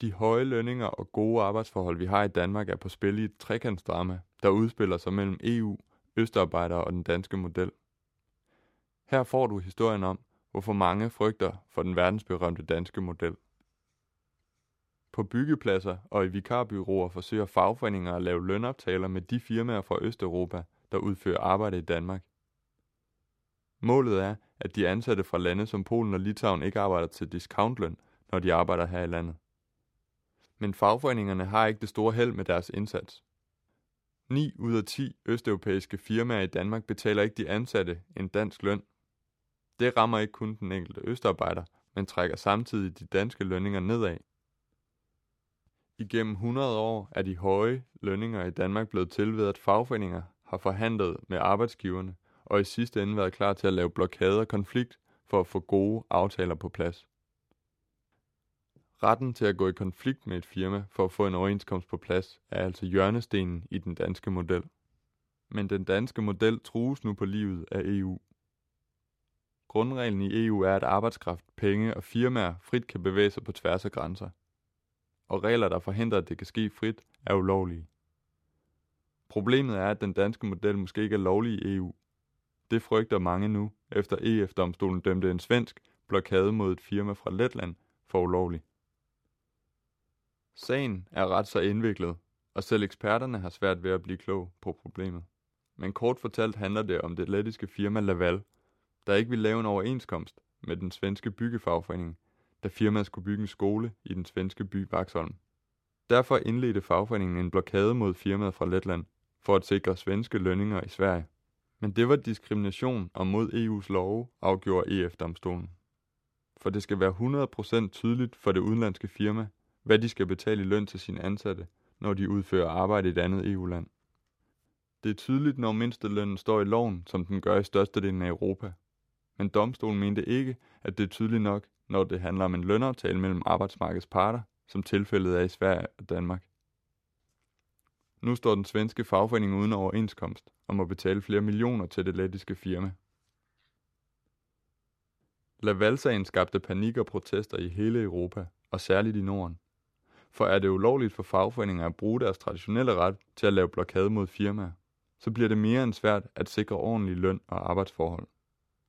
De høje lønninger og gode arbejdsforhold, vi har i Danmark, er på spil i et trekantsdrama, der udspiller sig mellem EU, østarbejdere og den danske model. Her får du historien om, hvorfor mange frygter for den verdensberømte danske model. På byggepladser og i vikarbyråer forsøger fagforeninger at lave lønaftaler med de firmaer fra Østeuropa, der udfører arbejde i Danmark. Målet er, at de ansatte fra lande som Polen og Litauen ikke arbejder til discountløn, når de arbejder her i landet. Men fagforeningerne har ikke det store held med deres indsats. 9 ud af 10 østeuropæiske firmaer i Danmark betaler ikke de ansatte en dansk løn. Det rammer ikke kun den enkelte østarbejder, men trækker samtidig de danske lønninger nedad. Igennem 100 år er de høje lønninger i Danmark blevet til ved, at fagforeninger har forhandlet med arbejdsgiverne og i sidste ende været klar til at lave blokade og konflikt for at få gode aftaler på plads. Retten til at gå i konflikt med et firma for at få en overenskomst på plads er altså hjørnestenen i den danske model. Men den danske model trues nu på livet af EU. Grundreglen i EU er, at arbejdskraft, penge og firmaer frit kan bevæge sig på tværs af grænser. Og regler, der forhindrer, at det kan ske frit, er ulovlige. Problemet er, at den danske model måske ikke er lovlig i EU. Det frygter mange nu, efter EF-domstolen dømte en svensk blokade mod et firma fra Letland for ulovlig. Sagen er ret så indviklet, og selv eksperterne har svært ved at blive klog på problemet. Men kort fortalt handler det om det lettiske firma Laval, der ikke vil lave en overenskomst med den svenske byggefagforening, da firmaet skulle bygge en skole i den svenske by Vaxholm. Derfor indledte fagforeningen en blokade mod firmaet fra Letland for at sikre svenske lønninger i Sverige. Men det var diskrimination og mod EU's love, afgjorde EF-domstolen. For det skal være 100% tydeligt for det udenlandske firma, hvad de skal betale i løn til sine ansatte, når de udfører arbejde i et andet EU-land. Det er tydeligt, når mindstelønnen står i loven, som den gør i størstedelen af Europa. Men domstolen mente ikke, at det er tydeligt nok, når det handler om en lønaftale mellem arbejdsmarkedets parter, som tilfældet er i Sverige og Danmark. Nu står den svenske fagforening uden overenskomst og må betale flere millioner til det lettiske firma. Lavalsagen skabte panik og protester i hele Europa, og særligt i Norden. For er det ulovligt for fagforeninger at bruge deres traditionelle ret til at lave blokade mod firmaer, så bliver det mere end svært at sikre ordentlig løn og arbejdsforhold.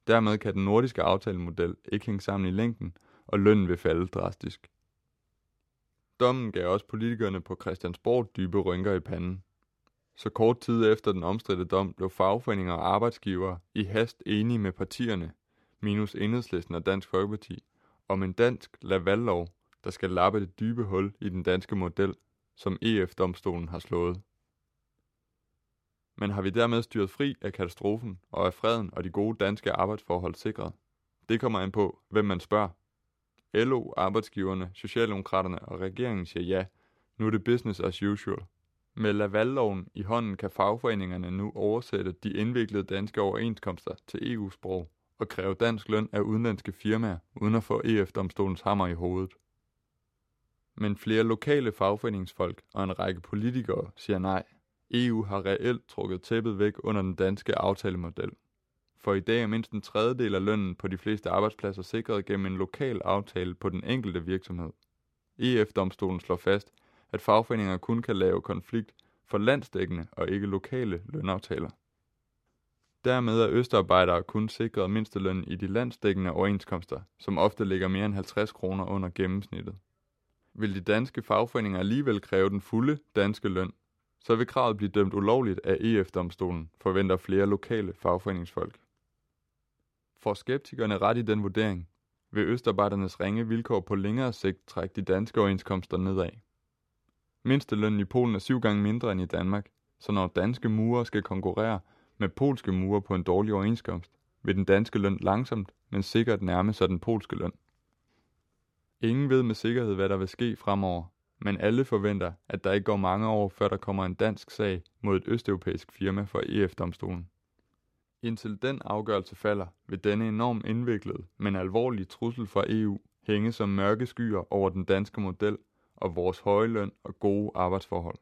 Dermed kan den nordiske aftalemodel ikke hænge sammen i længden, og lønnen vil falde drastisk. Dommen gav også politikerne på Christiansborg dybe rynker i panden. Så kort tid efter den omstridte dom blev fagforeninger og arbejdsgivere i hast enige med partierne, minus enhedslisten og Dansk Folkeparti, om en dansk lavallov, der skal lappe det dybe hul i den danske model, som EF-domstolen har slået. Men har vi dermed styret fri af katastrofen og af freden og de gode danske arbejdsforhold sikret? Det kommer an på, hvem man spørger. LO, arbejdsgiverne, Socialdemokraterne og regeringen siger ja. Nu er det business as usual. Med Lavalloven i hånden kan fagforeningerne nu oversætte de indviklede danske overenskomster til EU-sprog og kræve dansk løn af udenlandske firmaer, uden at få EF-domstolens hammer i hovedet. Men flere lokale fagforeningsfolk og en række politikere siger nej. EU har reelt trukket tæppet væk under den danske aftalemodel. For i dag er mindst en tredjedel af lønnen på de fleste arbejdspladser sikret gennem en lokal aftale på den enkelte virksomhed. EF-domstolen slår fast, at fagforeninger kun kan lave konflikt for landsdækkende og ikke lokale lønaftaler. Dermed er østarbejdere kun sikret mindsteløn i de landsdækkende overenskomster, som ofte ligger mere end 50 kroner under gennemsnittet. Vil de danske fagforeninger alligevel kræve den fulde danske løn, så vil kravet blive dømt ulovligt af EF-domstolen, forventer flere lokale fagforeningsfolk. For skeptikerne ret i den vurdering, vil østarbejdernes ringe vilkår på længere sigt trække de danske overenskomster nedad. Mindstelønnen i Polen er syv gange mindre end i Danmark, så når danske murer skal konkurrere med polske murer på en dårlig overenskomst, vil den danske løn langsomt, men sikkert nærme sig den polske løn. Ingen ved med sikkerhed, hvad der vil ske fremover, men alle forventer, at der ikke går mange år, før der kommer en dansk sag mod et østeuropæisk firma for EF-domstolen. Indtil den afgørelse falder, vil denne enormt indviklede, men alvorlige trussel fra EU hænge som mørke skyer over den danske model og vores høje løn og gode arbejdsforhold.